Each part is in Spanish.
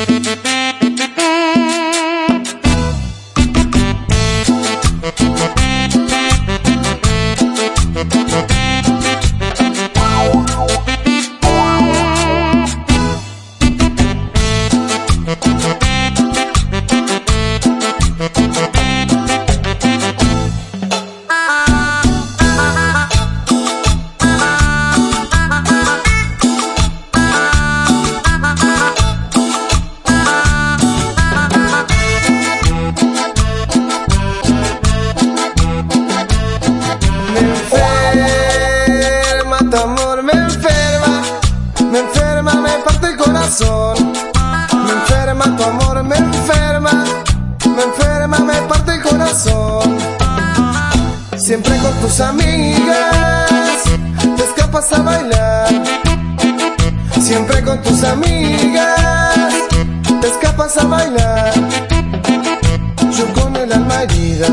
Me tus amigas te escapas a bailar. Siempre con tus amigas te escapas a bailar. Yo con el alma herida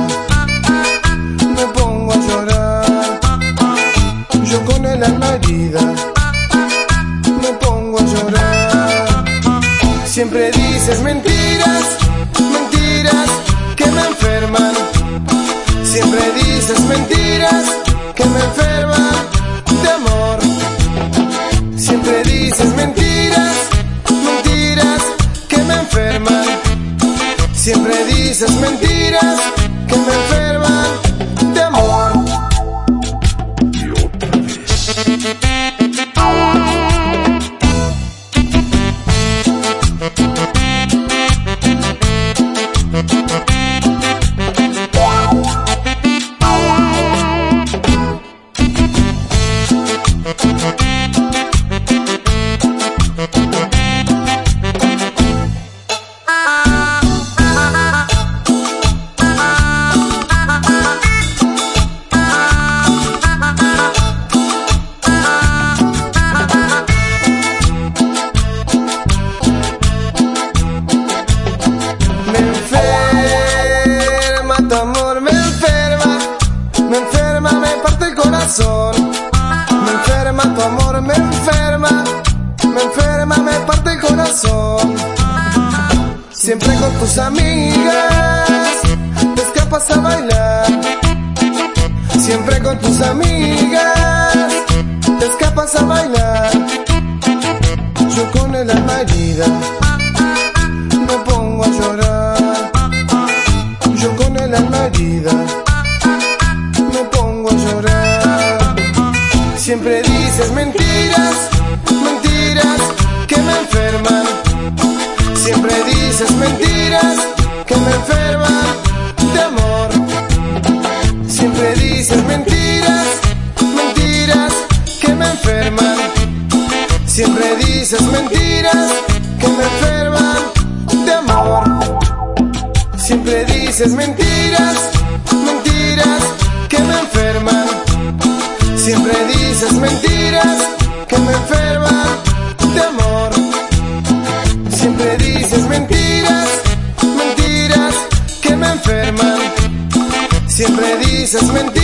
me pongo a llorar. Yo con el alma herida. Siempre dices mentiras, mentiras que me enferman. Siempre dices mentiras que me enferman de amor. Siempre dices mentiras, mentiras que me enferman. Siempre dices mentiras Siempre con tus amigas te escapas a bailar. Siempre con tus amigas te escapas a bailar. Yo con el alma herida me pongo a llorar. Yo con el alma herida Siempre dices mentiras que me enferman de amor. Siempre dices mentiras, mentiras que me enferman. Siempre dices mentiras que me enferman de amor. Siempre dices mentiras, mentiras que me enferman. Siempre dices mentiras.